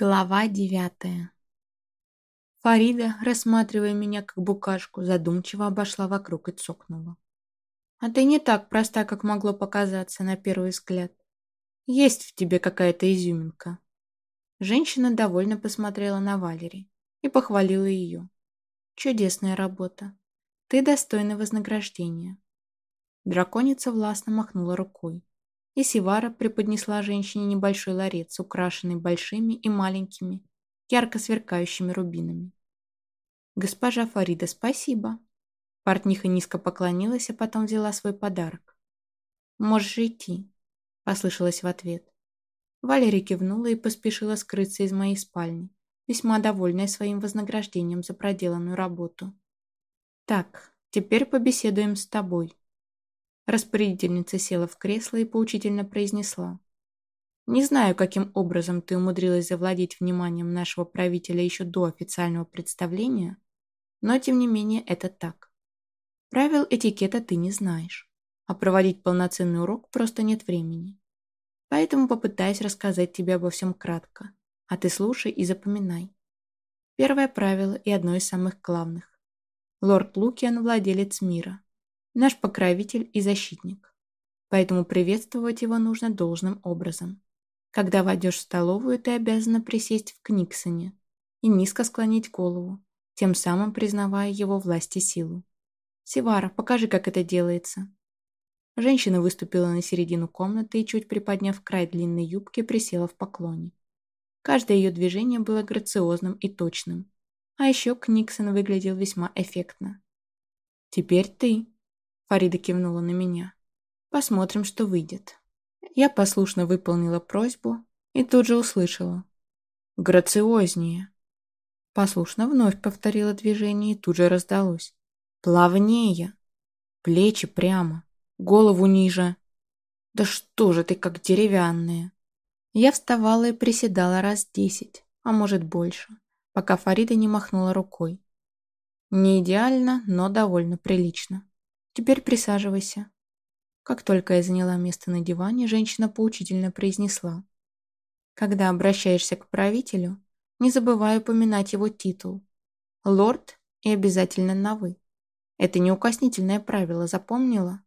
Глава девятая Фарида, рассматривая меня как букашку, задумчиво обошла вокруг и цокнула. «А ты не так проста, как могло показаться на первый взгляд. Есть в тебе какая-то изюминка». Женщина довольно посмотрела на Валери и похвалила ее. «Чудесная работа. Ты достойна вознаграждения». Драконица властно махнула рукой и Сивара преподнесла женщине небольшой ларец, украшенный большими и маленькими, ярко сверкающими рубинами. «Госпожа Фарида, спасибо!» Портниха низко поклонилась, а потом взяла свой подарок. «Можешь идти», — послышалось в ответ. Валерия кивнула и поспешила скрыться из моей спальни, весьма довольная своим вознаграждением за проделанную работу. «Так, теперь побеседуем с тобой», Распорядительница села в кресло и поучительно произнесла. «Не знаю, каким образом ты умудрилась завладеть вниманием нашего правителя еще до официального представления, но, тем не менее, это так. Правил этикета ты не знаешь, а проводить полноценный урок просто нет времени. Поэтому попытаюсь рассказать тебе обо всем кратко, а ты слушай и запоминай. Первое правило и одно из самых главных. Лорд Лукиан – владелец мира – наш покровитель и защитник. Поэтому приветствовать его нужно должным образом. Когда войдешь в столовую, ты обязана присесть в Книксоне и низко склонить голову, тем самым признавая его власть и силу. «Сивара, покажи, как это делается». Женщина выступила на середину комнаты и, чуть приподняв край длинной юбки, присела в поклоне. Каждое ее движение было грациозным и точным. А еще Книксон выглядел весьма эффектно. «Теперь ты», Фарида кивнула на меня. Посмотрим, что выйдет. Я послушно выполнила просьбу и тут же услышала. Грациознее. Послушно вновь повторила движение и тут же раздалось. Плавнее. Плечи прямо. Голову ниже. Да что же ты как деревянная. Я вставала и приседала раз десять, а может больше, пока Фарида не махнула рукой. Не идеально, но довольно прилично. Теперь присаживайся». Как только я заняла место на диване, женщина поучительно произнесла. «Когда обращаешься к правителю, не забывай упоминать его титул. Лорд и обязательно на «вы». Это неукоснительное правило, запомнила?»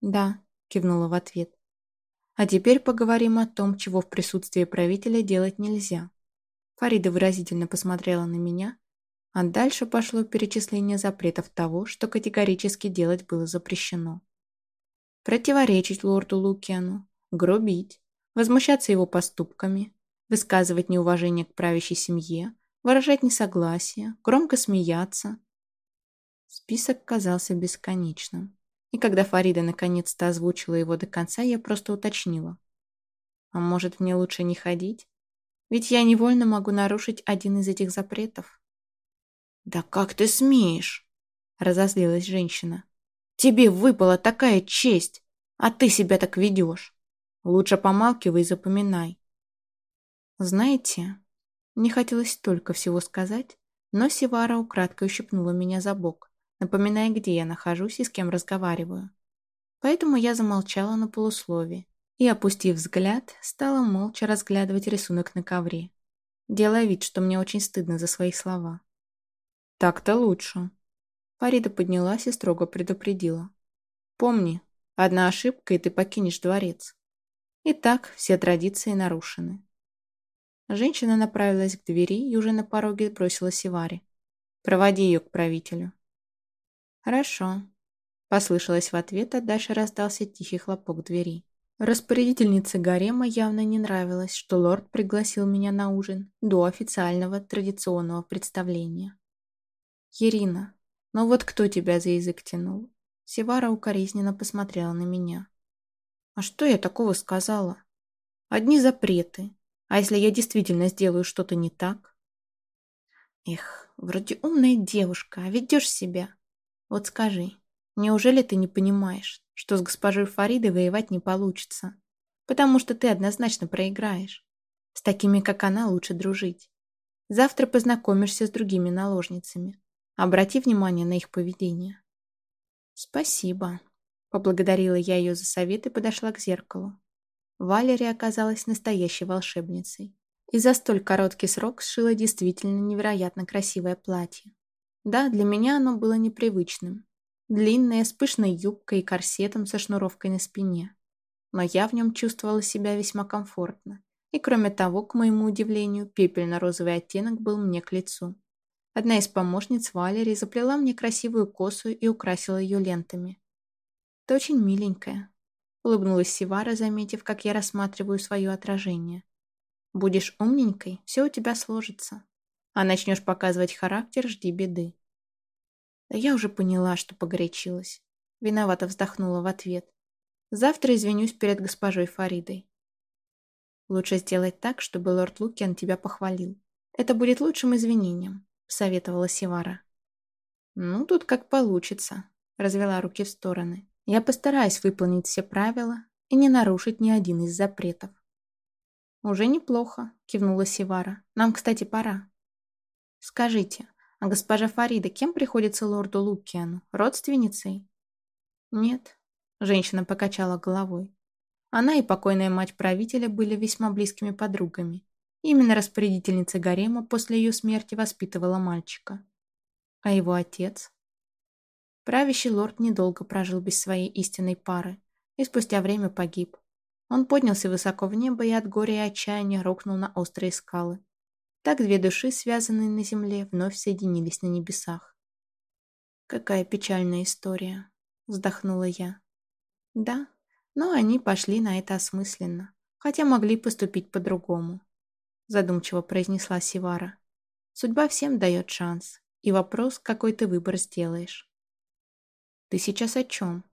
«Да», — кивнула в ответ. «А теперь поговорим о том, чего в присутствии правителя делать нельзя». Фарида выразительно посмотрела на меня, а дальше пошло перечисление запретов того, что категорически делать было запрещено. Противоречить лорду Лукиану, грубить, возмущаться его поступками, высказывать неуважение к правящей семье, выражать несогласие, громко смеяться. Список казался бесконечным. И когда Фарида наконец-то озвучила его до конца, я просто уточнила. А может, мне лучше не ходить? Ведь я невольно могу нарушить один из этих запретов. «Да как ты смеешь?» — разозлилась женщина. «Тебе выпала такая честь, а ты себя так ведешь. Лучше помалкивай и запоминай». Знаете, не хотелось столько всего сказать, но Сивара украдкой ущипнула меня за бок, напоминая, где я нахожусь и с кем разговариваю. Поэтому я замолчала на полуслове и, опустив взгляд, стала молча разглядывать рисунок на ковре, делая вид, что мне очень стыдно за свои слова. Так-то лучше. Фарида поднялась и строго предупредила. Помни, одна ошибка, и ты покинешь дворец. Итак, все традиции нарушены. Женщина направилась к двери и уже на пороге бросила Сивари. «Проводи ее к правителю». «Хорошо», — послышалось в ответ, а дальше раздался тихий хлопок двери. Распорядительнице гарема явно не нравилось, что лорд пригласил меня на ужин до официального традиционного представления. «Ирина, ну вот кто тебя за язык тянул?» Севара укоризненно посмотрела на меня. «А что я такого сказала? Одни запреты. А если я действительно сделаю что-то не так?» «Эх, вроде умная девушка, а ведешь себя. Вот скажи, неужели ты не понимаешь, что с госпожой Фаридой воевать не получится? Потому что ты однозначно проиграешь. С такими, как она, лучше дружить. Завтра познакомишься с другими наложницами. Обрати внимание на их поведение. Спасибо. Поблагодарила я ее за совет и подошла к зеркалу. Валерия оказалась настоящей волшебницей. и за столь короткий срок сшила действительно невероятно красивое платье. Да, для меня оно было непривычным. Длинное, с пышной юбкой и корсетом со шнуровкой на спине. Но я в нем чувствовала себя весьма комфортно. И кроме того, к моему удивлению, пепельно-розовый оттенок был мне к лицу. Одна из помощниц Валерии заплела мне красивую косу и украсила ее лентами. «Ты очень миленькая», — улыбнулась Сивара, заметив, как я рассматриваю свое отражение. «Будешь умненькой, все у тебя сложится. А начнешь показывать характер, жди беды». Да я уже поняла, что погорячилась. Виновато вздохнула в ответ. Завтра извинюсь перед госпожой Фаридой. Лучше сделать так, чтобы лорд Лукиан тебя похвалил. Это будет лучшим извинением советовала Сивара. «Ну, тут как получится», — развела руки в стороны. «Я постараюсь выполнить все правила и не нарушить ни один из запретов». «Уже неплохо», — кивнула Сивара. «Нам, кстати, пора». «Скажите, а госпожа Фарида кем приходится лорду Лукиану? Родственницей?» «Нет», — женщина покачала головой. Она и покойная мать правителя были весьма близкими подругами. Именно распорядительница гарема после ее смерти воспитывала мальчика. А его отец? Правящий лорд недолго прожил без своей истинной пары и спустя время погиб. Он поднялся высоко в небо и от горя и отчаяния рухнул на острые скалы. Так две души, связанные на земле, вновь соединились на небесах. «Какая печальная история», — вздохнула я. «Да, но они пошли на это осмысленно, хотя могли поступить по-другому задумчиво произнесла Сивара. Судьба всем дает шанс, и вопрос, какой ты выбор сделаешь. Ты сейчас о чем?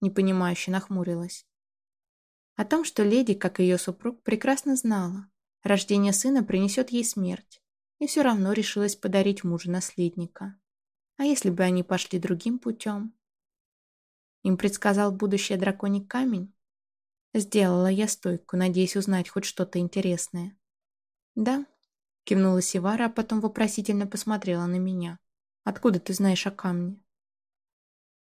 Непонимающе нахмурилась. О том, что леди, как и ее супруг, прекрасно знала. Рождение сына принесет ей смерть, и все равно решилась подарить мужу наследника. А если бы они пошли другим путем? Им предсказал будущее драконий камень? Сделала я стойку, надеясь узнать хоть что-то интересное. «Да», — кивнула Сивара, а потом вопросительно посмотрела на меня. «Откуда ты знаешь о камне?»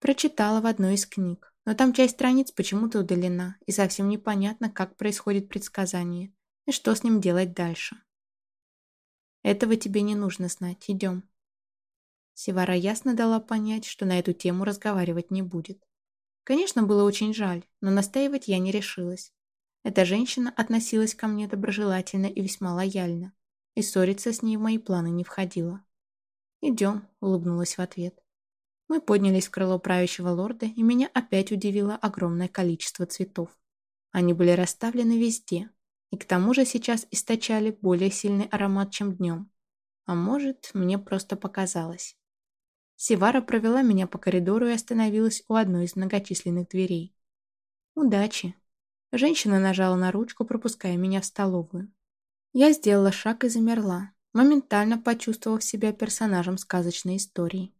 Прочитала в одной из книг, но там часть страниц почему-то удалена, и совсем непонятно, как происходит предсказание и что с ним делать дальше. «Этого тебе не нужно знать. Идем». Сивара ясно дала понять, что на эту тему разговаривать не будет. Конечно, было очень жаль, но настаивать я не решилась. Эта женщина относилась ко мне доброжелательно и весьма лояльно, и ссориться с ней в мои планы не входило. «Идем», — улыбнулась в ответ. Мы поднялись в крыло правящего лорда, и меня опять удивило огромное количество цветов. Они были расставлены везде, и к тому же сейчас источали более сильный аромат, чем днем. А может, мне просто показалось. Сивара провела меня по коридору и остановилась у одной из многочисленных дверей. «Удачи!» Женщина нажала на ручку, пропуская меня в столовую. Я сделала шаг и замерла, моментально почувствовав себя персонажем сказочной истории.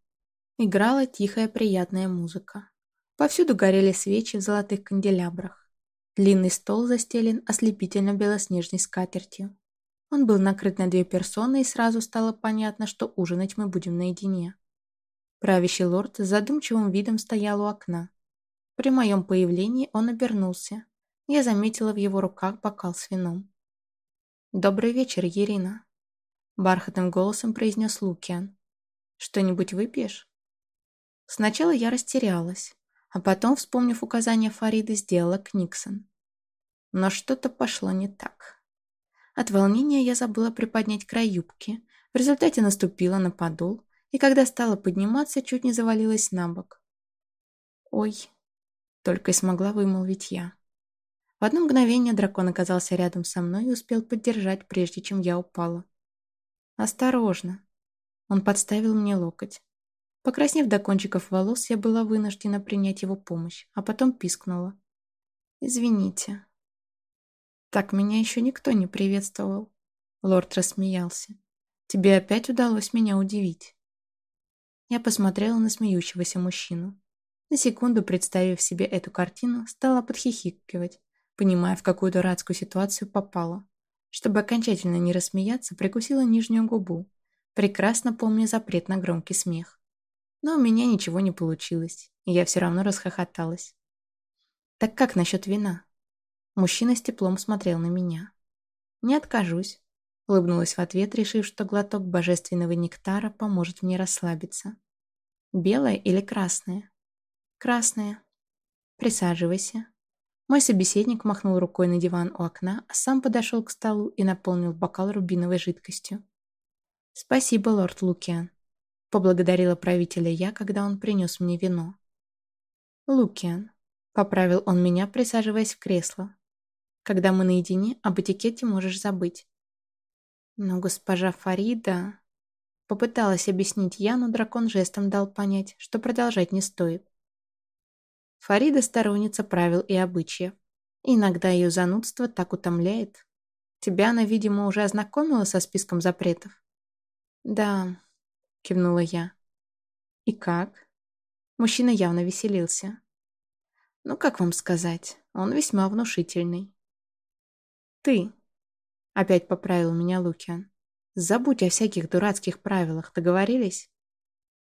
Играла тихая приятная музыка. Повсюду горели свечи в золотых канделябрах. Длинный стол застелен ослепительно-белоснежной скатертью. Он был накрыт на две персоны, и сразу стало понятно, что ужинать мы будем наедине. Правящий лорд с задумчивым видом стоял у окна. При моем появлении он обернулся, я заметила в его руках бокал с вином. «Добрый вечер, Ирина», — бархатным голосом произнес Лукиан. «Что-нибудь выпьешь?» Сначала я растерялась, а потом, вспомнив указания Фариды, сделала Книксон. Но что-то пошло не так. От волнения я забыла приподнять край юбки, в результате наступила на подол, и когда стала подниматься, чуть не завалилась на бок. «Ой», — только и смогла вымолвить я. В одно мгновение дракон оказался рядом со мной и успел поддержать, прежде чем я упала. «Осторожно!» Он подставил мне локоть. Покраснев до кончиков волос, я была вынуждена принять его помощь, а потом пискнула. «Извините». «Так меня еще никто не приветствовал». Лорд рассмеялся. «Тебе опять удалось меня удивить». Я посмотрела на смеющегося мужчину. На секунду, представив себе эту картину, стала подхихикивать, понимая, в какую дурацкую ситуацию попала. Чтобы окончательно не рассмеяться, прикусила нижнюю губу, прекрасно помня запрет на громкий смех. Но у меня ничего не получилось, и я все равно расхохоталась. «Так как насчет вина?» Мужчина с теплом смотрел на меня. «Не откажусь». Улыбнулась в ответ, решив, что глоток божественного нектара поможет мне расслабиться. Белое или красное? Красное. Присаживайся. Мой собеседник махнул рукой на диван у окна, а сам подошел к столу и наполнил бокал рубиновой жидкостью. «Спасибо, лорд Лукиан», — поблагодарила правителя я, когда он принес мне вино. «Лукиан», — поправил он меня, присаживаясь в кресло. «Когда мы наедине, об этикете можешь забыть». Но госпожа Фарида... Попыталась объяснить я, но дракон жестом дал понять, что продолжать не стоит. Фарида сторонница правил и обычаев. Иногда ее занудство так утомляет. Тебя она, видимо, уже ознакомила со списком запретов? Да, кивнула я. И как? Мужчина явно веселился. Ну, как вам сказать, он весьма внушительный. Ты, опять поправил меня Лукиан. Забудь о всяких дурацких правилах, договорились?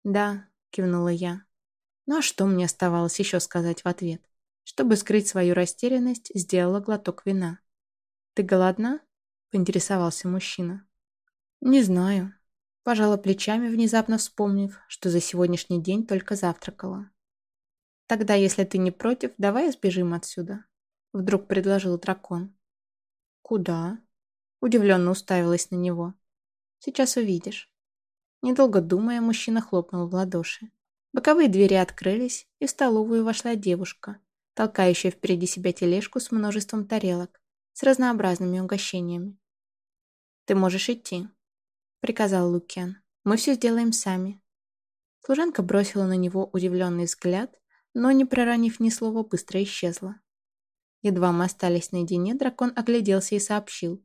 Да, кивнула я. Ну а что мне оставалось еще сказать в ответ? Чтобы скрыть свою растерянность, сделала глоток вина. «Ты голодна?» – поинтересовался мужчина. «Не знаю». Пожала плечами, внезапно вспомнив, что за сегодняшний день только завтракала. «Тогда, если ты не против, давай сбежим отсюда», – вдруг предложил дракон. «Куда?» – удивленно уставилась на него. Сейчас увидишь». Недолго думая, мужчина хлопнул в ладоши. Боковые двери открылись, и в столовую вошла девушка, толкающая впереди себя тележку с множеством тарелок, с разнообразными угощениями. «Ты можешь идти», — приказал Лукиан. «Мы все сделаем сами». Служанка бросила на него удивленный взгляд, но, не проронив ни слова, быстро исчезла. Едва мы остались наедине, дракон огляделся и сообщил.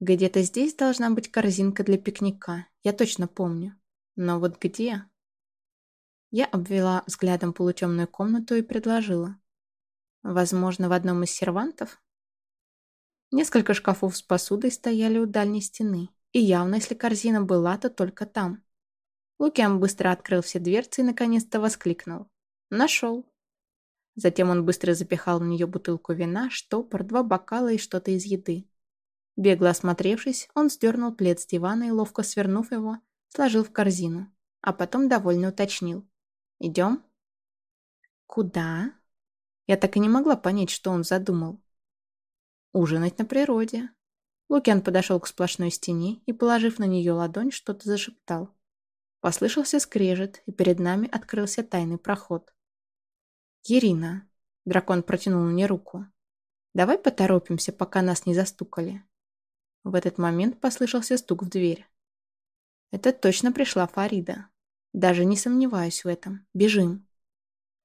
Где-то здесь должна быть корзинка для пикника, я точно помню. Но вот где? Я обвела взглядом полутемную комнату и предложила. Возможно, в одном из сервантов? Несколько шкафов с посудой стояли у дальней стены, и явно, если корзина была, то только там. Лукиан быстро открыл все дверцы и наконец-то воскликнул. «Нашел!» Затем он быстро запихал в нее бутылку вина, штопор, два бокала и что-то из еды. Бегло осмотревшись, он сдернул плед с дивана и, ловко свернув его, сложил в корзину, а потом довольно уточнил. «Идем?» «Куда?» Я так и не могла понять, что он задумал. «Ужинать на природе». Лукиан подошел к сплошной стене и, положив на нее ладонь, что-то зашептал. Послышался скрежет, и перед нами открылся тайный проход. «Ирина», — дракон протянул мне руку, — «давай поторопимся, пока нас не застукали». В этот момент послышался стук в дверь. Это точно пришла Фарида. Даже не сомневаюсь в этом. Бежим.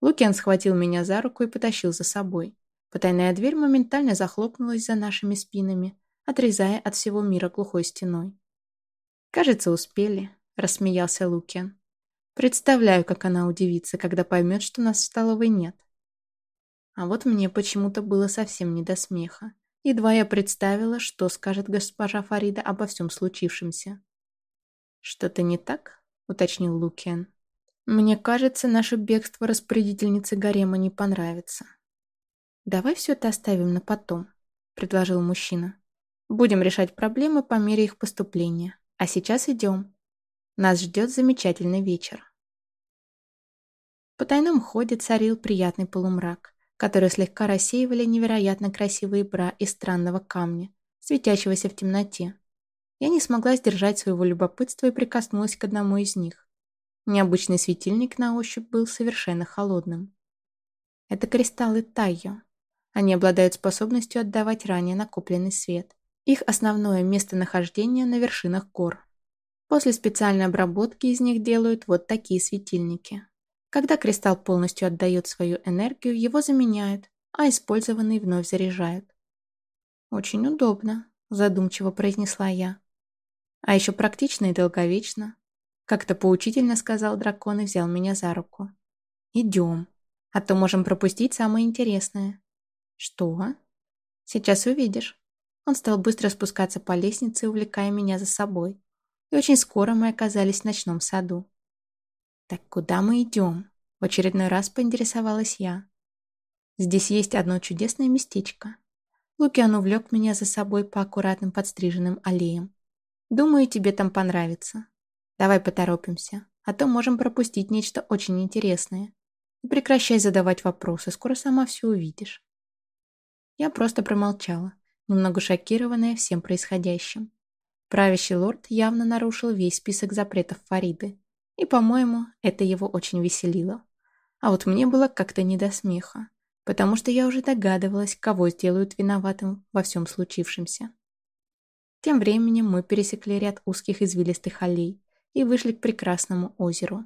Лукиан схватил меня за руку и потащил за собой. Потайная дверь моментально захлопнулась за нашими спинами, отрезая от всего мира глухой стеной. «Кажется, успели», — рассмеялся Лукиан. «Представляю, как она удивится, когда поймет, что нас в столовой нет». А вот мне почему-то было совсем не до смеха. Едва я представила, что скажет госпожа Фарида обо всем случившемся. «Что-то не так?» — уточнил Лукиан. «Мне кажется, наше бегство распорядительницы гарема не понравится». «Давай все это оставим на потом», — предложил мужчина. «Будем решать проблемы по мере их поступления. А сейчас идем. Нас ждет замечательный вечер». По тайном ходе царил приятный полумрак которые слегка рассеивали невероятно красивые бра из странного камня, светящегося в темноте. Я не смогла сдержать своего любопытства и прикоснулась к одному из них. Необычный светильник на ощупь был совершенно холодным. Это кристаллы Тайо. Они обладают способностью отдавать ранее накопленный свет. Их основное местонахождение на вершинах гор. После специальной обработки из них делают вот такие светильники. Когда кристалл полностью отдает свою энергию, его заменяют, а использованный вновь заряжают. «Очень удобно», – задумчиво произнесла я. «А еще практично и долговечно», – как-то поучительно сказал дракон и взял меня за руку. «Идем, а то можем пропустить самое интересное». «Что?» «Сейчас увидишь». Он стал быстро спускаться по лестнице, увлекая меня за собой. И очень скоро мы оказались в ночном саду. «Так куда мы идем?» В очередной раз поинтересовалась я. «Здесь есть одно чудесное местечко. Лукиан увлек меня за собой по аккуратным подстриженным аллеям. «Думаю, тебе там понравится. Давай поторопимся, а то можем пропустить нечто очень интересное. И прекращай задавать вопросы, скоро сама все увидишь». Я просто промолчала, немного шокированная всем происходящим. Правящий лорд явно нарушил весь список запретов Фариды, и, по-моему, это его очень веселило. А вот мне было как-то не до смеха потому что я уже догадывалась, кого сделают виноватым во всем случившемся. Тем временем мы пересекли ряд узких извилистых аллей и вышли к прекрасному озеру.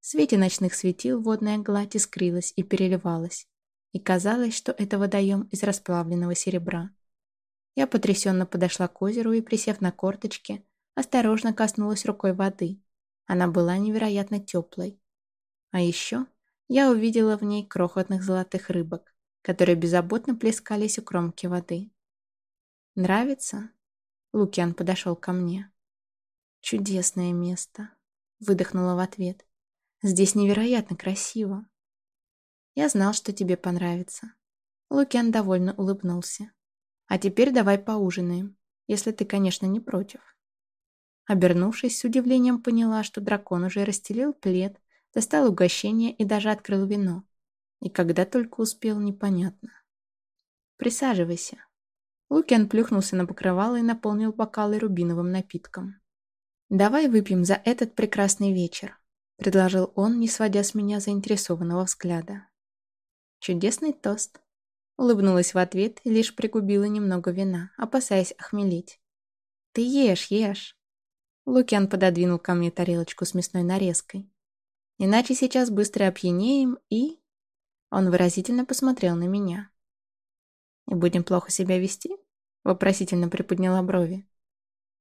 В свете ночных светил водная гладь искрилась и переливалась, и казалось, что это водоем из расплавленного серебра. Я потрясенно подошла к озеру и, присев на корточки, осторожно коснулась рукой воды. Она была невероятно теплой. А еще я увидела в ней крохотных золотых рыбок, которые беззаботно плескались у кромки воды. «Нравится?» Лукьян подошел ко мне. «Чудесное место», — выдохнула в ответ. «Здесь невероятно красиво». «Я знал, что тебе понравится». Лукьян довольно улыбнулся. «А теперь давай поужинаем, если ты, конечно, не против». Обернувшись, с удивлением поняла, что дракон уже расстелил плед достал угощение и даже открыл вино. И когда только успел, непонятно. «Присаживайся». Лукиан плюхнулся на покрывало и наполнил бокалы рубиновым напитком. «Давай выпьем за этот прекрасный вечер», — предложил он, не сводя с меня заинтересованного взгляда. «Чудесный тост», — улыбнулась в ответ и лишь пригубила немного вина, опасаясь охмелить. «Ты ешь, ешь». Лукиан пододвинул ко мне тарелочку с мясной нарезкой. Иначе сейчас быстро опьянеем и... Он выразительно посмотрел на меня. «И будем плохо себя вести?» Вопросительно приподняла брови.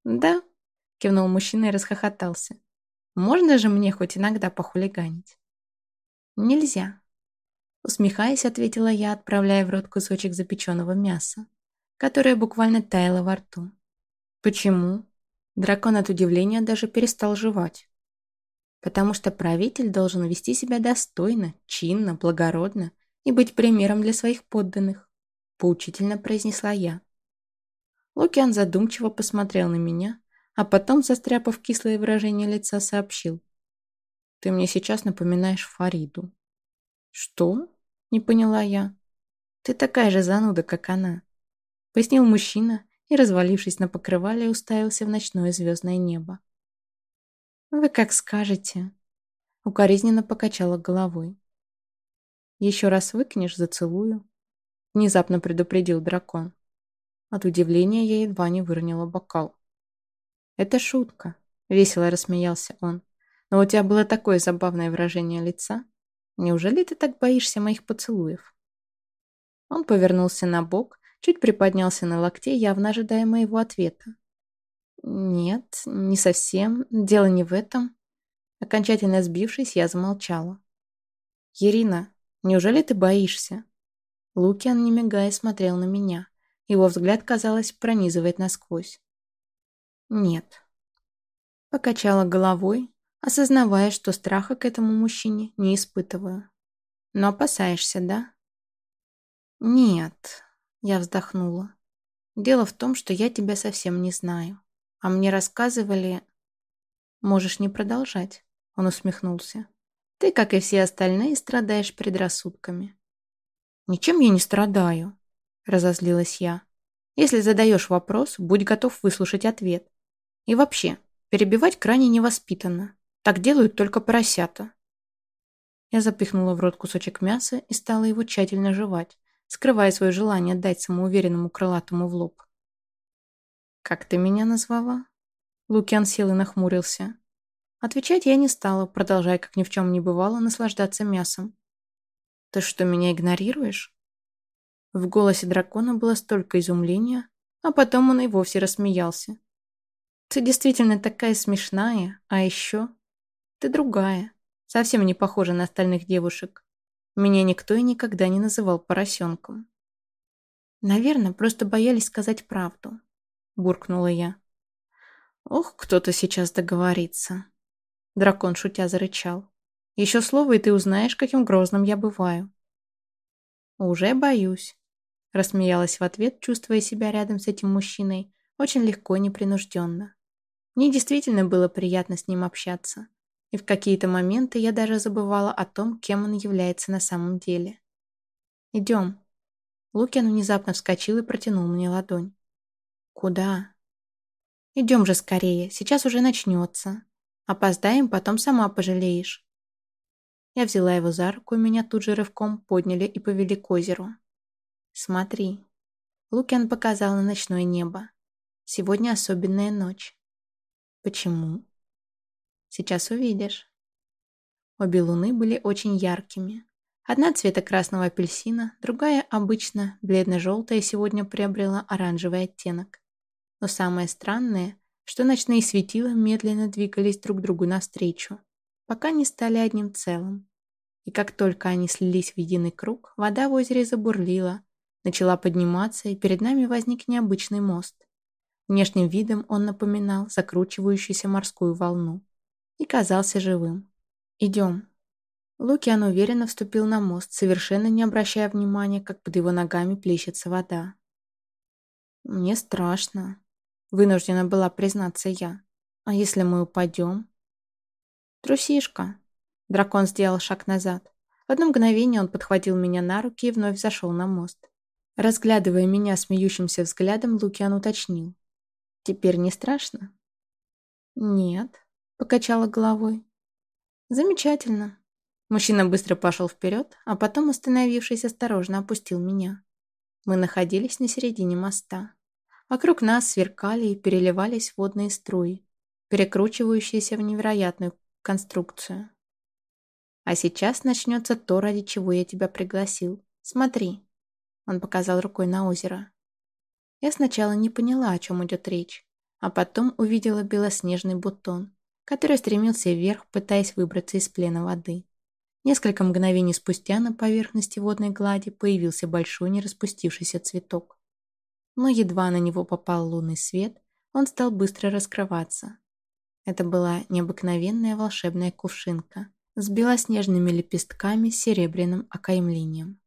«Да», — кивнул мужчина и расхохотался. «Можно же мне хоть иногда похулиганить?» «Нельзя», — усмехаясь, ответила я, отправляя в рот кусочек запеченного мяса, которое буквально таяло во рту. «Почему?» Дракон от удивления даже перестал жевать потому что правитель должен вести себя достойно, чинно, благородно и быть примером для своих подданных», — поучительно произнесла я. Лукиан задумчиво посмотрел на меня, а потом, застряпав кислое выражение лица, сообщил. «Ты мне сейчас напоминаешь Фариду». «Что?» — не поняла я. «Ты такая же зануда, как она», — пояснил мужчина и, развалившись на покрывале, уставился в ночное звездное небо. «Вы как скажете». Укоризненно покачала головой. «Еще раз выкнешь, зацелую», — внезапно предупредил дракон. От удивления я едва не выронила бокал. «Это шутка», — весело рассмеялся он. «Но у тебя было такое забавное выражение лица. Неужели ты так боишься моих поцелуев?» Он повернулся на бок, чуть приподнялся на локте, явно ожидая моего ответа. «Нет, не совсем. Дело не в этом». Окончательно сбившись, я замолчала. «Ирина, неужели ты боишься?» Лукиан, не мигая, смотрел на меня. Его взгляд, казалось, пронизывает насквозь. «Нет». Покачала головой, осознавая, что страха к этому мужчине не испытываю. «Но опасаешься, да?» «Нет», — я вздохнула. «Дело в том, что я тебя совсем не знаю. А мне рассказывали... Можешь не продолжать, он усмехнулся. Ты, как и все остальные, страдаешь предрассудками. Ничем я не страдаю, разозлилась я. Если задаешь вопрос, будь готов выслушать ответ. И вообще, перебивать крайне невоспитанно. Так делают только поросята. Я запихнула в рот кусочек мяса и стала его тщательно жевать, скрывая свое желание дать самоуверенному крылатому в лоб. «Как ты меня назвала?» Лукиан сел и нахмурился. Отвечать я не стала, продолжая, как ни в чем не бывало, наслаждаться мясом. «Ты что, меня игнорируешь?» В голосе дракона было столько изумления, а потом он и вовсе рассмеялся. «Ты действительно такая смешная, а еще...» «Ты другая, совсем не похожа на остальных девушек. Меня никто и никогда не называл поросенком». Наверное, просто боялись сказать правду буркнула я. Ох, кто-то сейчас договорится. Дракон шутя зарычал. Еще слово, и ты узнаешь, каким грозным я бываю. Уже боюсь. Рассмеялась в ответ, чувствуя себя рядом с этим мужчиной очень легко и непринужденно. Мне действительно было приятно с ним общаться. И в какие-то моменты я даже забывала о том, кем он является на самом деле. «Идем». Лукин внезапно вскочил и протянул мне ладонь. «Куда?» «Идем же скорее, сейчас уже начнется. Опоздаем, потом сама пожалеешь». Я взяла его за руку, и меня тут же рывком подняли и повели к озеру. «Смотри». Лукиан показал на ночное небо. «Сегодня особенная ночь». «Почему?» «Сейчас увидишь». Обе луны были очень яркими. Одна цвета красного апельсина, другая обычно бледно-желтая сегодня приобрела оранжевый оттенок. Но самое странное, что ночные светила медленно двигались друг другу навстречу, пока не стали одним целым. И как только они слились в единый круг, вода в озере забурлила, начала подниматься, и перед нами возник необычный мост. Внешним видом он напоминал закручивающуюся морскую волну и казался живым. «Идем». Лукиан уверенно вступил на мост, совершенно не обращая внимания, как под его ногами плещется вода. «Мне страшно», — вынуждена была признаться я. «А если мы упадем?» «Трусишка». Дракон сделал шаг назад. В одно мгновение он подхватил меня на руки и вновь зашел на мост. Разглядывая меня смеющимся взглядом, Лукиан уточнил. «Теперь не страшно?» «Нет», — покачала головой. «Замечательно». Мужчина быстро пошел вперед, а потом, остановившись, осторожно опустил меня. Мы находились на середине моста. Вокруг нас сверкали и переливались водные струи, перекручивающиеся в невероятную конструкцию. А сейчас начнется то, ради чего я тебя пригласил. Смотри. Он показал рукой на озеро. Я сначала не поняла, о чем идет речь, а потом увидела белоснежный бутон, который стремился вверх, пытаясь выбраться из плена воды. Несколько мгновений спустя на поверхности водной глади появился большой нераспустившийся цветок. Но едва на него попал лунный свет, он стал быстро раскрываться. Это была необыкновенная волшебная кувшинка с белоснежными лепестками с серебряным окаймлением.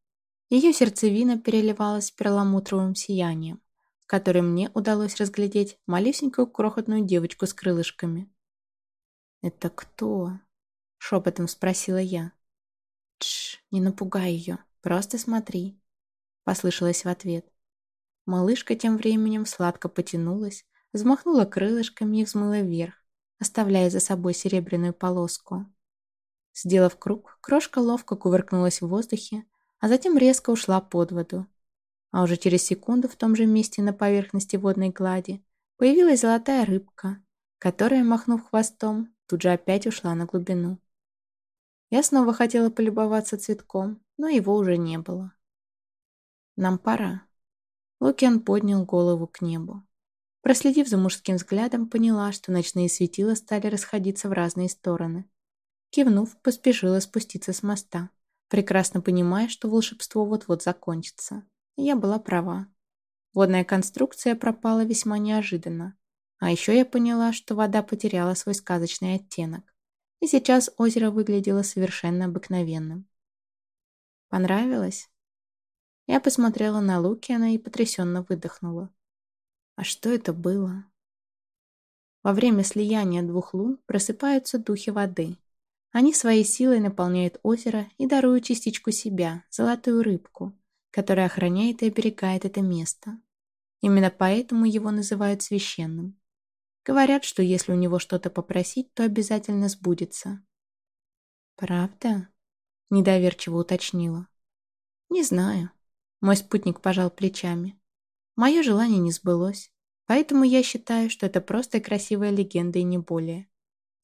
Ее сердцевина переливалась перламутровым сиянием, в котором мне удалось разглядеть малюсенькую крохотную девочку с крылышками. «Это кто?» — шепотом спросила я. «Тш, не напугай ее, просто смотри», — послышалось в ответ. Малышка тем временем сладко потянулась, взмахнула крылышками и взмыла вверх, оставляя за собой серебряную полоску. Сделав круг, крошка ловко кувыркнулась в воздухе, а затем резко ушла под воду, а уже через секунду в том же месте на поверхности водной глади появилась золотая рыбка, которая, махнув хвостом, тут же опять ушла на глубину. Я снова хотела полюбоваться цветком, но его уже не было. «Нам пора». Лукиан поднял голову к небу. Проследив за мужским взглядом, поняла, что ночные светила стали расходиться в разные стороны. Кивнув, поспешила спуститься с моста, прекрасно понимая, что волшебство вот-вот закончится. Я была права. Водная конструкция пропала весьма неожиданно. А еще я поняла, что вода потеряла свой сказочный оттенок. И сейчас озеро выглядело совершенно обыкновенным. Понравилось? Я посмотрела на Лукиана и потрясенно выдохнула. А что это было? Во время слияния двух лун просыпаются духи воды. Они своей силой наполняют озеро и даруют частичку себя, золотую рыбку, который охраняет и оберегает это место. Именно поэтому его называют священным. Говорят, что если у него что-то попросить, то обязательно сбудется. «Правда?» – недоверчиво уточнила. «Не знаю». Мой спутник пожал плечами. Мое желание не сбылось, поэтому я считаю, что это просто красивая легенда и не более.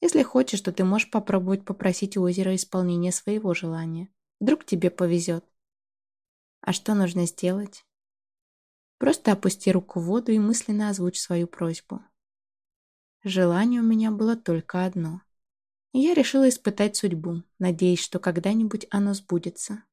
Если хочешь, то ты можешь попробовать попросить у озера исполнения своего желания. Вдруг тебе повезет. А что нужно сделать? Просто опусти руку в воду и мысленно озвучь свою просьбу. Желание у меня было только одно. Я решила испытать судьбу, надеясь, что когда-нибудь оно сбудется.